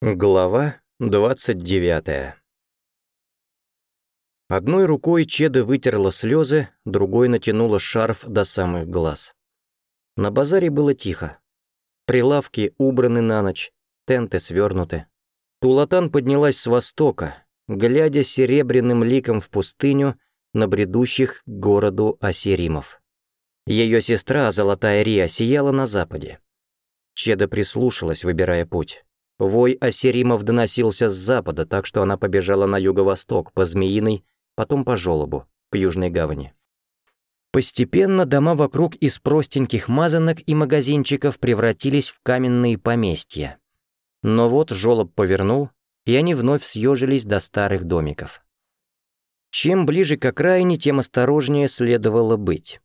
Глава 29 Одной рукой Чеда вытерла слезы, другой натянула шарф до самых глаз. На базаре было тихо. Прилавки убраны на ночь, тенты свернуты. Тулатан поднялась с востока, глядя серебряным ликом в пустыню на бредущих к городу Асиримов. Ее сестра, Золотая Рия, сияла на западе. Чеда прислушалась, выбирая путь. Вой осеримов доносился с запада, так что она побежала на юго-восток, по Змеиной, потом по Жолобу, к Южной гавани. Постепенно дома вокруг из простеньких мазанок и магазинчиков превратились в каменные поместья. Но вот жолоб повернул, и они вновь съежились до старых домиков. Чем ближе к окраине, тем осторожнее следовало быть.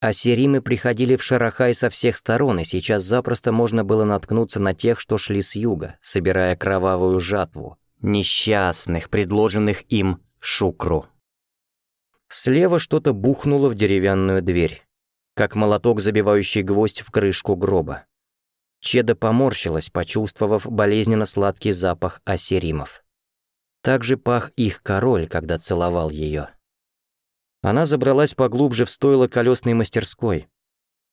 А Серимы приходили в Шарахай со всех сторон, и сейчас запросто можно было наткнуться на тех, что шли с юга, собирая кровавую жатву, несчастных, предложенных им шукру. Слева что-то бухнуло в деревянную дверь, как молоток, забивающий гвоздь в крышку гроба. Чеда поморщилась, почувствовав болезненно-сладкий запах асеримов. Так же пах их король, когда целовал ее. Она забралась поглубже в стойло колесной мастерской.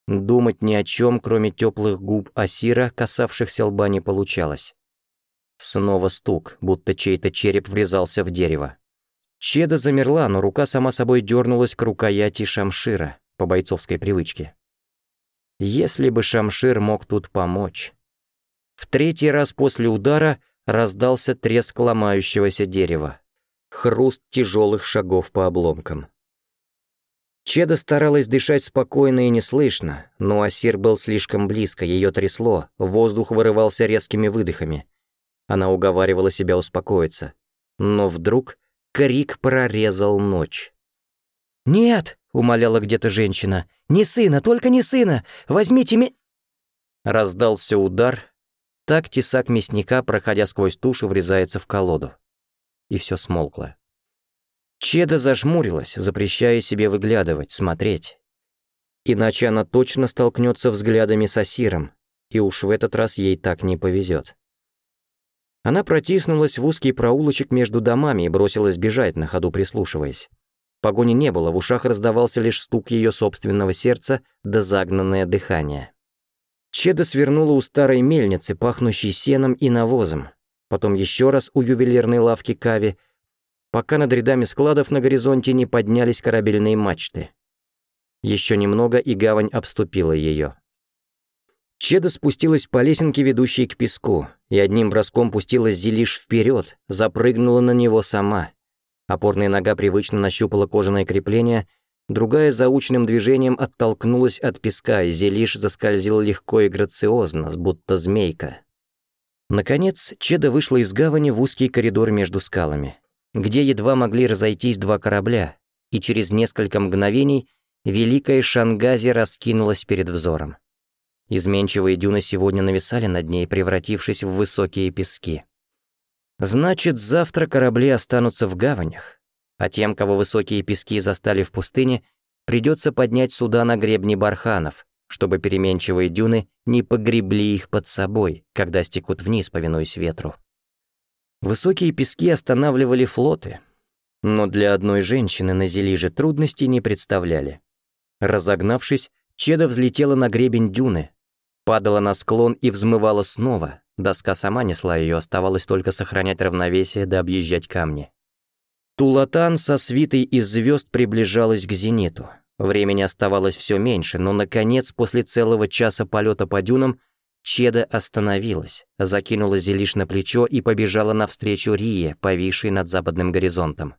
Думать ни о чем, кроме теплых губ Асира, касавшихся лба, не получалось. Снова стук, будто чей-то череп врезался в дерево. Чеда замерла, но рука сама собой дернулась к рукояти Шамшира, по бойцовской привычке. Если бы Шамшир мог тут помочь. В третий раз после удара раздался треск ломающегося дерева. Хруст тяжелых шагов по обломкам. Чеда старалась дышать спокойно и неслышно, но Асир был слишком близко, ее трясло, воздух вырывался резкими выдохами. Она уговаривала себя успокоиться. Но вдруг крик прорезал ночь. «Нет!» — умоляла где-то женщина. «Не сына, только не сына! Возьмите ми...» Раздался удар. Так тесак мясника, проходя сквозь тушу, врезается в колоду. И все смолкло. Чеда зажмурилась, запрещая себе выглядывать, смотреть. Иначе она точно столкнется взглядами с Асиром, и уж в этот раз ей так не повезет. Она протиснулась в узкий проулочек между домами и бросилась бежать, на ходу прислушиваясь. Погони не было, в ушах раздавался лишь стук ее собственного сердца да загнанное дыхание. Чеда свернула у старой мельницы, пахнущей сеном и навозом, потом еще раз у ювелирной лавки Кави — пока над рядами складов на горизонте не поднялись корабельные мачты. Еще немного, и гавань обступила ее. Чеда спустилась по лесенке, ведущей к песку, и одним броском пустила Зелиш вперед, запрыгнула на него сама. Опорная нога привычно нащупала кожаное крепление, другая заучным движением оттолкнулась от песка, и Зелиш заскользила легко и грациозно, будто змейка. Наконец, Чеда вышла из гавани в узкий коридор между скалами где едва могли разойтись два корабля, и через несколько мгновений Великая Шангази раскинулась перед взором. Изменчивые дюны сегодня нависали над ней, превратившись в высокие пески. Значит, завтра корабли останутся в гаванях, а тем, кого высокие пески застали в пустыне, придется поднять суда на гребни барханов, чтобы переменчивые дюны не погребли их под собой, когда стекут вниз, повинуясь ветру. Высокие пески останавливали флоты, но для одной женщины на Зелиже трудностей не представляли. Разогнавшись, Чеда взлетела на гребень дюны, падала на склон и взмывала снова. Доска сама несла ее, оставалось только сохранять равновесие да объезжать камни. Тулатан со свитой из звезд приближалась к зениту. Времени оставалось все меньше, но, наконец, после целого часа полета по дюнам, Чеда остановилась, закинула Зелиш на плечо и побежала навстречу Рие, повисшей над западным горизонтом.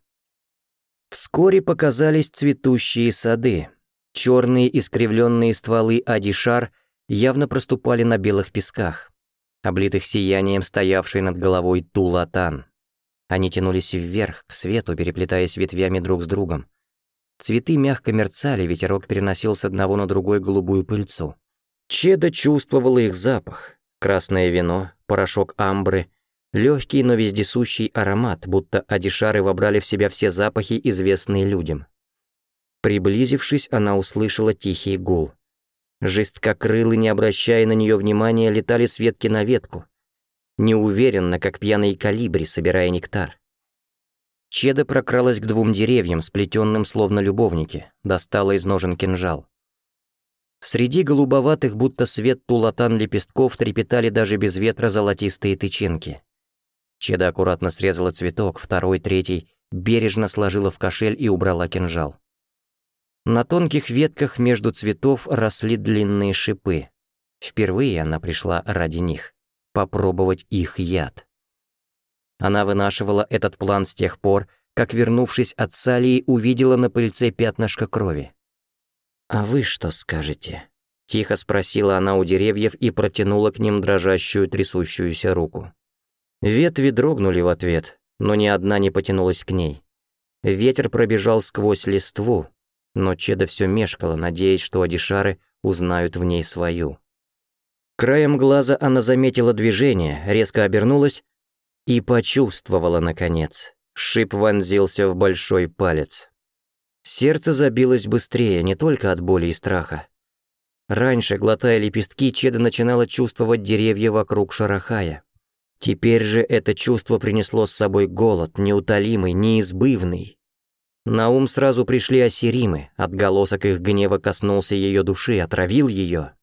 Вскоре показались цветущие сады. Черные искривленные стволы Адишар явно проступали на белых песках, облитых сиянием стоявшей над головой Тулатан. Они тянулись вверх, к свету, переплетаясь ветвями друг с другом. Цветы мягко мерцали, ветерок переносил с одного на другой голубую пыльцу. Чеда чувствовала их запах. Красное вино, порошок амбры, легкий, но вездесущий аромат, будто адишары вобрали в себя все запахи, известные людям. Приблизившись, она услышала тихий гул. Жесткокрылы, не обращая на нее внимания, летали с ветки на ветку, неуверенно, как пьяные калибри, собирая нектар. Чеда прокралась к двум деревьям, сплетенным словно любовники, достала из ножен кинжал. Среди голубоватых, будто свет тулатан лепестков, трепетали даже без ветра золотистые тычинки. Чеда аккуратно срезала цветок, второй, третий, бережно сложила в кошель и убрала кинжал. На тонких ветках между цветов росли длинные шипы. Впервые она пришла ради них. Попробовать их яд. Она вынашивала этот план с тех пор, как, вернувшись от Салии, увидела на пыльце пятнышко крови. «А вы что скажете?» Тихо спросила она у деревьев и протянула к ним дрожащую, трясущуюся руку. Ветви дрогнули в ответ, но ни одна не потянулась к ней. Ветер пробежал сквозь листву, но Чеда все мешкала, надеясь, что адишары узнают в ней свою. Краем глаза она заметила движение, резко обернулась и почувствовала, наконец. Шип вонзился в большой палец. Сердце забилось быстрее, не только от боли и страха. Раньше, глотая лепестки, Чеда начинала чувствовать деревья вокруг Шарахая. Теперь же это чувство принесло с собой голод, неутолимый, неизбывный. На ум сразу пришли осеримы, отголосок их гнева коснулся ее души, отравил ее.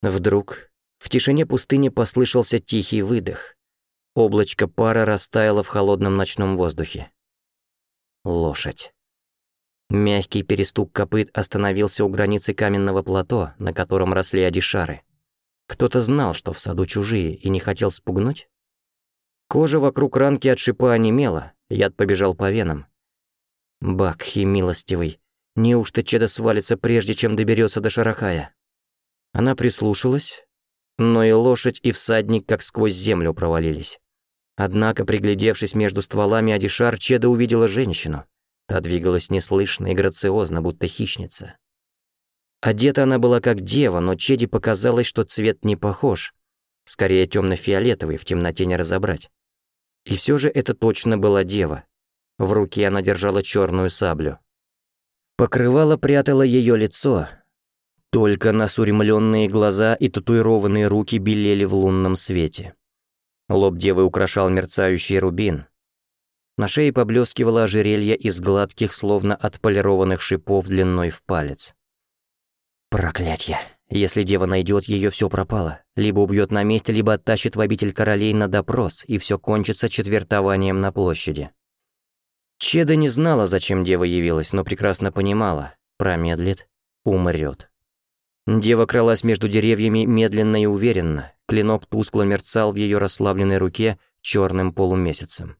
Вдруг в тишине пустыни послышался тихий выдох. Облачко пара растаяло в холодном ночном воздухе. Лошадь. Мягкий перестук копыт остановился у границы каменного плато, на котором росли адишары. Кто-то знал, что в саду чужие, и не хотел спугнуть? Кожа вокруг ранки от шипа онемела, яд побежал по венам. Бакхи милостивый, неужто Чеда свалится, прежде чем доберется до Шарахая? Она прислушалась, но и лошадь, и всадник как сквозь землю провалились. Однако, приглядевшись между стволами Адишар, Чеда увидела женщину. Та двигалась неслышно и грациозно, будто хищница. Одета она была как дева, но Чеди показалось, что цвет не похож. Скорее темно-фиолетовый, в темноте не разобрать. И все же это точно была дева. В руке она держала черную саблю. Покрывало прятало ее лицо. Только насуремленные глаза и татуированные руки белели в лунном свете. Лоб девы украшал мерцающий рубин, на шее поблескивало ожерелье из гладких, словно отполированных шипов длиной в палец. Проклятье. Если дева найдет ее, все пропало. Либо убьет на месте, либо оттащит в обитель королей на допрос, и все кончится четвертованием на площади. Чеда не знала, зачем дева явилась, но прекрасно понимала. Промедлит, умрет. Дева кралась между деревьями медленно и уверенно. Клинок тускло мерцал в ее расслабленной руке черным полумесяцем.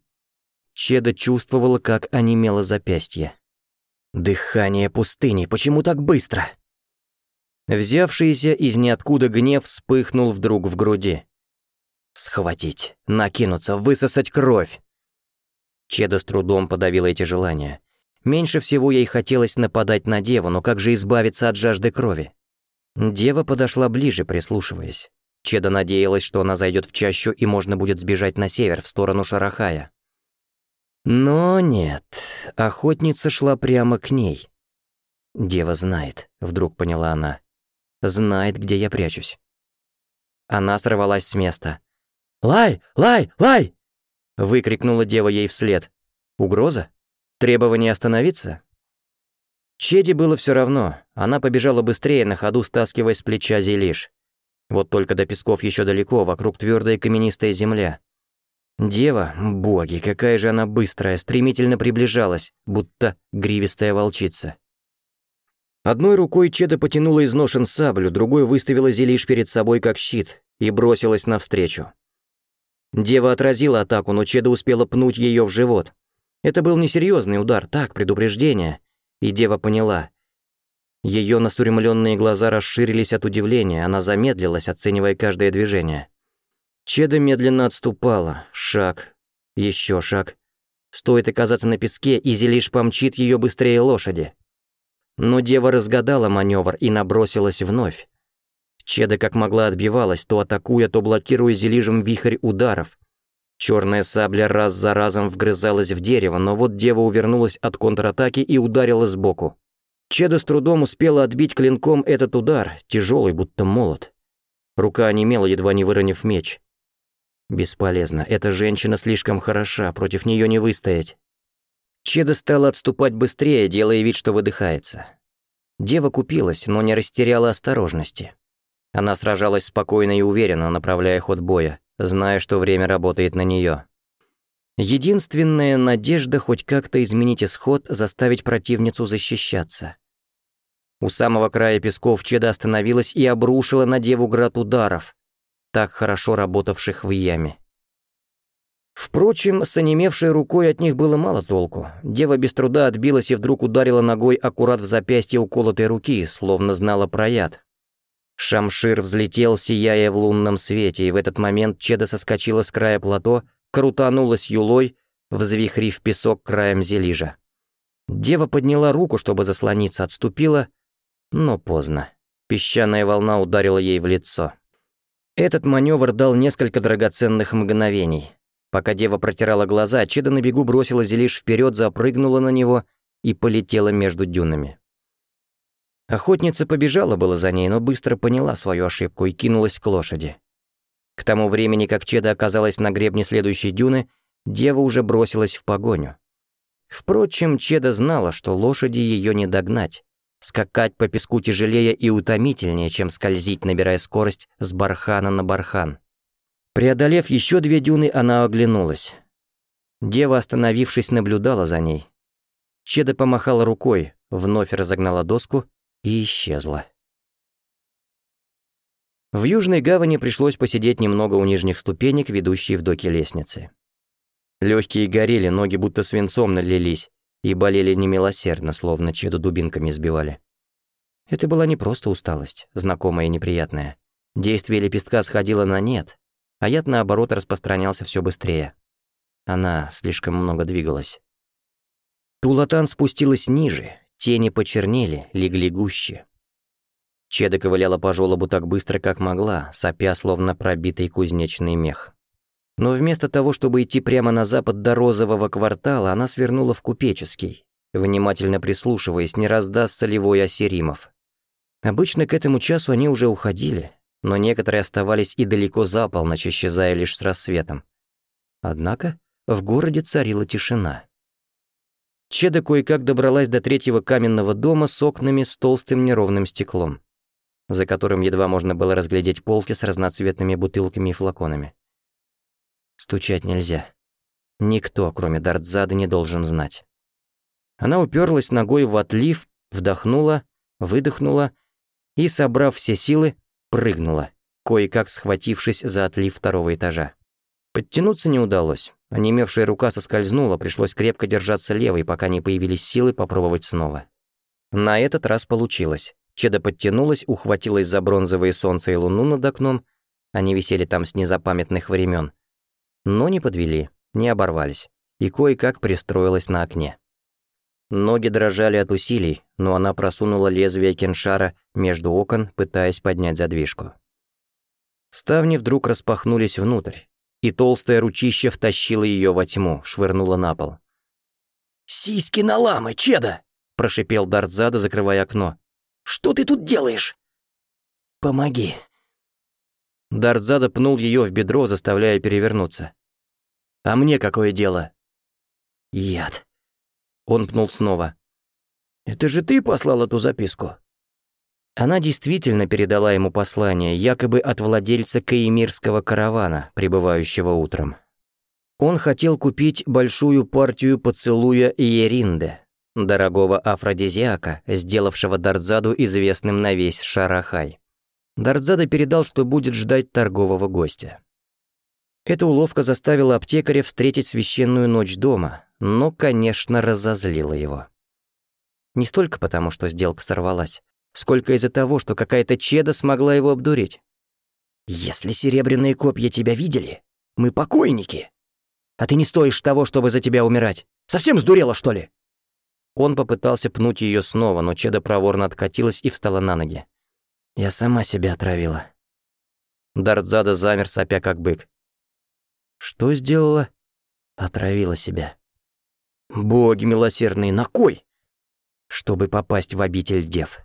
Чеда чувствовала, как онемело запястье. «Дыхание пустыни, почему так быстро?» Взявшийся из ниоткуда гнев вспыхнул вдруг в груди. «Схватить, накинуться, высосать кровь!» Чеда с трудом подавила эти желания. Меньше всего ей хотелось нападать на деву, но как же избавиться от жажды крови? Дева подошла ближе, прислушиваясь. Чеда надеялась, что она зайдет в чащу и можно будет сбежать на север, в сторону Шарахая. Но нет, охотница шла прямо к ней. «Дева знает», — вдруг поняла она. «Знает, где я прячусь». Она сорвалась с места. «Лай! Лай! Лай!» — выкрикнула дева ей вслед. «Угроза? Требование остановиться?» Чеди было все равно. Она побежала быстрее, на ходу стаскивая с плеча зелиш. Вот только до песков еще далеко, вокруг твердая каменистая земля. Дева, боги, какая же она быстрая, стремительно приближалась, будто гривистая волчица. Одной рукой Чеда потянула из ножен саблю, другой выставила Зелиш перед собой как щит и бросилась навстречу. Дева отразила атаку, но Чеда успела пнуть ее в живот. Это был несерьезный удар, так, предупреждение. И Дева поняла. Ее насурмленные глаза расширились от удивления, она замедлилась, оценивая каждое движение. Чеда медленно отступала. Шаг. Еще шаг. Стоит оказаться на песке, и лишь помчит ее быстрее лошади. Но дева разгадала маневр и набросилась вновь. Чеда как могла отбивалась, то атакуя, то блокируя зелижем вихрь ударов. Черная сабля раз за разом вгрызалась в дерево, но вот дева увернулась от контратаки и ударила сбоку. Чеда с трудом успела отбить клинком этот удар, тяжелый, будто молот. Рука онемела, едва не выронив меч. Бесполезно. Эта женщина слишком хороша, против нее не выстоять. Чеда стала отступать быстрее, делая вид, что выдыхается. Дева купилась, но не растеряла осторожности. Она сражалась спокойно и уверенно, направляя ход боя, зная, что время работает на нее. Единственная надежда хоть как-то изменить исход, заставить противницу защищаться. У самого края песков Чеда остановилась и обрушила на деву град ударов так хорошо работавших в яме. Впрочем, с онемевшей рукой от них было мало толку. Дева без труда отбилась и вдруг ударила ногой аккурат в запястье уколотой руки, словно знала про яд. Шамшир взлетел, сияя в лунном свете, и в этот момент Чеда соскочила с края плато, крутанулась юлой, взвихрив песок краем зелижа. Дева подняла руку, чтобы заслониться, отступила, но поздно. Песчаная волна ударила ей в лицо. Этот маневр дал несколько драгоценных мгновений. Пока дева протирала глаза, Чеда на бегу бросилась лишь вперед, запрыгнула на него и полетела между дюнами. Охотница побежала было за ней, но быстро поняла свою ошибку и кинулась к лошади. К тому времени, как Чеда оказалась на гребне следующей дюны, дева уже бросилась в погоню. Впрочем, Чеда знала, что лошади ее не догнать. Скакать по песку тяжелее и утомительнее, чем скользить, набирая скорость с бархана на бархан. Преодолев еще две дюны, она оглянулась. Дева, остановившись, наблюдала за ней. Чеда помахала рукой, вновь разогнала доску и исчезла. В Южной гавани пришлось посидеть немного у нижних ступенек, ведущей в доки лестницы. Легкие горели, ноги будто свинцом налились, и болели немилосердно, словно чеду дубинками сбивали. Это была не просто усталость, знакомая и неприятная. Действие лепестка сходило на нет, а яд, наоборот, распространялся все быстрее. Она слишком много двигалась. Тулатан спустилась ниже, тени почернели, легли гуще. Чеда ковыляла по жёлобу так быстро, как могла, сопя, словно пробитый кузнечный мех. Но вместо того, чтобы идти прямо на запад до розового квартала, она свернула в Купеческий, внимательно прислушиваясь, не раздастся ли вой осеримов. Обычно к этому часу они уже уходили, но некоторые оставались и далеко за полночь, исчезая лишь с рассветом. Однако в городе царила тишина. Чеда кое-как добралась до третьего каменного дома с окнами с толстым неровным стеклом, за которым едва можно было разглядеть полки с разноцветными бутылками и флаконами. Стучать нельзя. Никто, кроме Дартзады, не должен знать. Она уперлась ногой в отлив, вдохнула, выдохнула и, собрав все силы, прыгнула, кое-как схватившись за отлив второго этажа. Подтянуться не удалось. Онемевшая рука соскользнула, пришлось крепко держаться левой, пока не появились силы попробовать снова. На этот раз получилось. Чеда подтянулась, ухватилась за бронзовые солнце и луну над окном, они висели там с незапамятных времен, но не подвели, не оборвались, и кое-как пристроилась на окне. Ноги дрожали от усилий, но она просунула лезвие кеншара между окон, пытаясь поднять задвижку. Ставни вдруг распахнулись внутрь, и толстое ручище втащило ее во тьму, швырнуло на пол. «Сиськи на ламы, Чеда!» – прошипел Дартзада, закрывая окно. «Что ты тут делаешь?» «Помоги!» Дартзада пнул ее в бедро, заставляя перевернуться. А мне какое дело? Яд. Он пнул снова. Это же ты послал эту записку. Она действительно передала ему послание, якобы от владельца каимирского каравана, прибывающего утром. Он хотел купить большую партию поцелуя Еринде, дорогого афродизиака, сделавшего Дардзаду известным на весь Шарахай. Дардзада передал, что будет ждать торгового гостя. Эта уловка заставила аптекаря встретить священную ночь дома, но, конечно, разозлила его. Не столько потому, что сделка сорвалась, сколько из-за того, что какая-то чеда смогла его обдурить. «Если серебряные копья тебя видели, мы покойники. А ты не стоишь того, чтобы за тебя умирать. Совсем сдурела, что ли?» Он попытался пнуть ее снова, но чеда проворно откатилась и встала на ноги. «Я сама себя отравила». Дартзада замер, сопя как бык. Что сделала? Отравила себя. Боги милосердные, на кой? Чтобы попасть в обитель дев.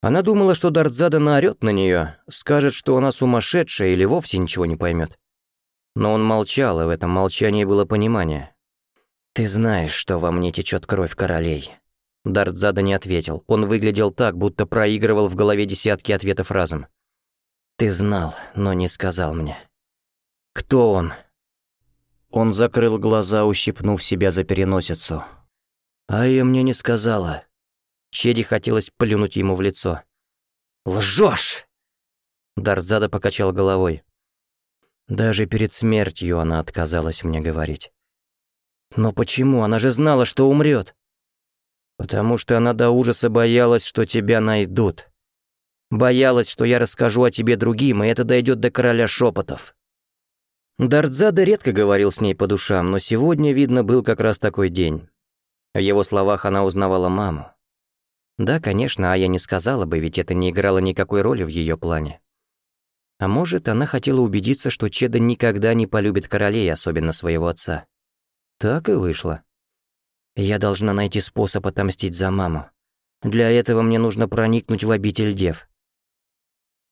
Она думала, что Дартзада наорёт на нее, скажет, что она сумасшедшая или вовсе ничего не поймет. Но он молчал, и в этом молчании было понимание. «Ты знаешь, что во мне течет кровь королей». Дартзада не ответил. Он выглядел так, будто проигрывал в голове десятки ответов разом. «Ты знал, но не сказал мне. «Кто он?» Он закрыл глаза, ущипнув себя за переносицу. А «Айя мне не сказала». Чеди хотелось плюнуть ему в лицо. «Лжёшь!» Дарзада покачал головой. Даже перед смертью она отказалась мне говорить. «Но почему? Она же знала, что умрёт!» «Потому что она до ужаса боялась, что тебя найдут. Боялась, что я расскажу о тебе другим, и это дойдёт до короля шёпотов. Дардзада редко говорил с ней по душам, но сегодня, видно, был как раз такой день. В его словах она узнавала маму. Да, конечно, а я не сказала бы, ведь это не играло никакой роли в ее плане. А может, она хотела убедиться, что Чеда никогда не полюбит королей, особенно своего отца. Так и вышло. Я должна найти способ отомстить за маму. Для этого мне нужно проникнуть в обитель дев.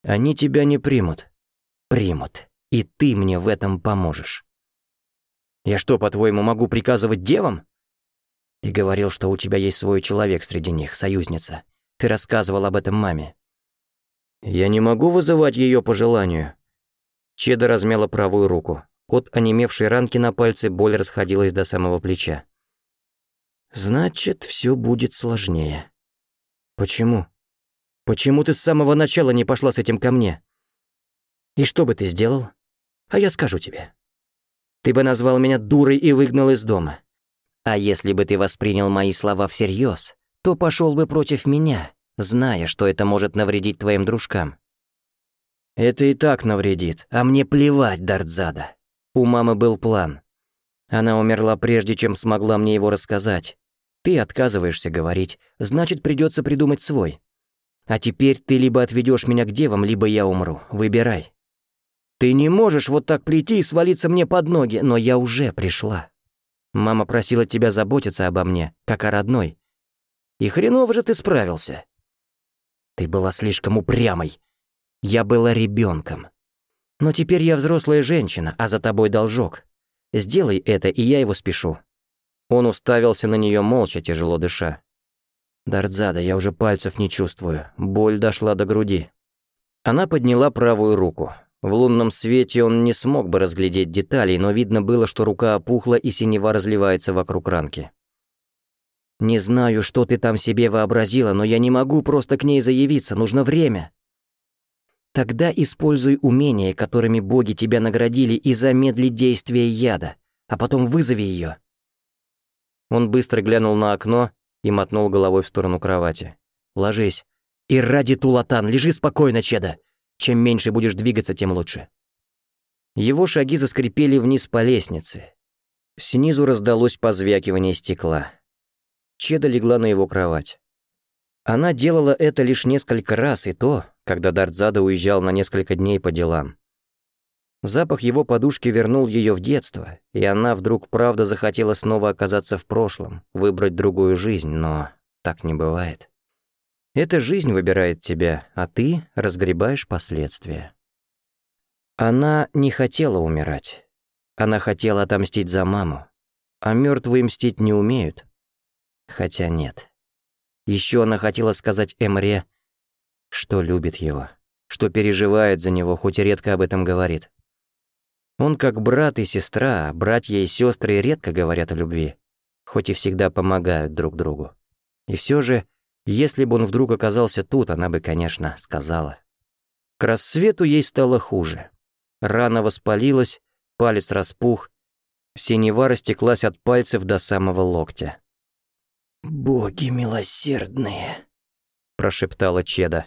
Они тебя не примут. Примут. И ты мне в этом поможешь. Я что, по-твоему, могу приказывать девам? Ты говорил, что у тебя есть свой человек среди них, союзница. Ты рассказывал об этом маме. Я не могу вызывать ее по желанию. Чеда размяла правую руку. От онемевшей ранки на пальце боль расходилась до самого плеча. «Значит, все будет сложнее». «Почему? Почему ты с самого начала не пошла с этим ко мне?» «И что бы ты сделал?» А я скажу тебе. Ты бы назвал меня дурой и выгнал из дома. А если бы ты воспринял мои слова всерьез, то пошел бы против меня, зная, что это может навредить твоим дружкам. Это и так навредит, а мне плевать, Дартзада. У мамы был план. Она умерла прежде, чем смогла мне его рассказать. Ты отказываешься говорить, значит, придется придумать свой. А теперь ты либо отведешь меня к девам, либо я умру. Выбирай. Ты не можешь вот так прийти и свалиться мне под ноги, но я уже пришла. Мама просила тебя заботиться обо мне, как о родной. И хреново же ты справился. Ты была слишком упрямой. Я была ребенком. Но теперь я взрослая женщина, а за тобой должок. Сделай это, и я его спешу». Он уставился на нее молча, тяжело дыша. «Дартзада, я уже пальцев не чувствую. Боль дошла до груди». Она подняла правую руку. В лунном свете он не смог бы разглядеть деталей, но видно было, что рука опухла и синева разливается вокруг ранки. «Не знаю, что ты там себе вообразила, но я не могу просто к ней заявиться, нужно время». «Тогда используй умения, которыми боги тебя наградили, и замедли действие яда, а потом вызови ее. Он быстро глянул на окно и мотнул головой в сторону кровати. «Ложись. И ради Тулатан, лежи спокойно, Чеда. Чем меньше будешь двигаться, тем лучше. Его шаги заскрипели вниз по лестнице. Снизу раздалось позвякивание стекла. Чеда легла на его кровать. Она делала это лишь несколько раз, и то, когда Дартзада уезжал на несколько дней по делам. Запах его подушки вернул ее в детство, и она вдруг правда захотела снова оказаться в прошлом, выбрать другую жизнь, но так не бывает. Эта жизнь выбирает тебя, а ты разгребаешь последствия. Она не хотела умирать. Она хотела отомстить за маму. А мертвые мстить не умеют. Хотя нет. Еще она хотела сказать Эмре, что любит его, что переживает за него, хоть и редко об этом говорит. Он как брат и сестра, а братья и сестры редко говорят о любви, хоть и всегда помогают друг другу. И все же если бы он вдруг оказался тут, она бы, конечно, сказала. К рассвету ей стало хуже. Рана воспалилась, палец распух, синева растеклась от пальцев до самого локтя. «Боги милосердные», — прошептала Чеда.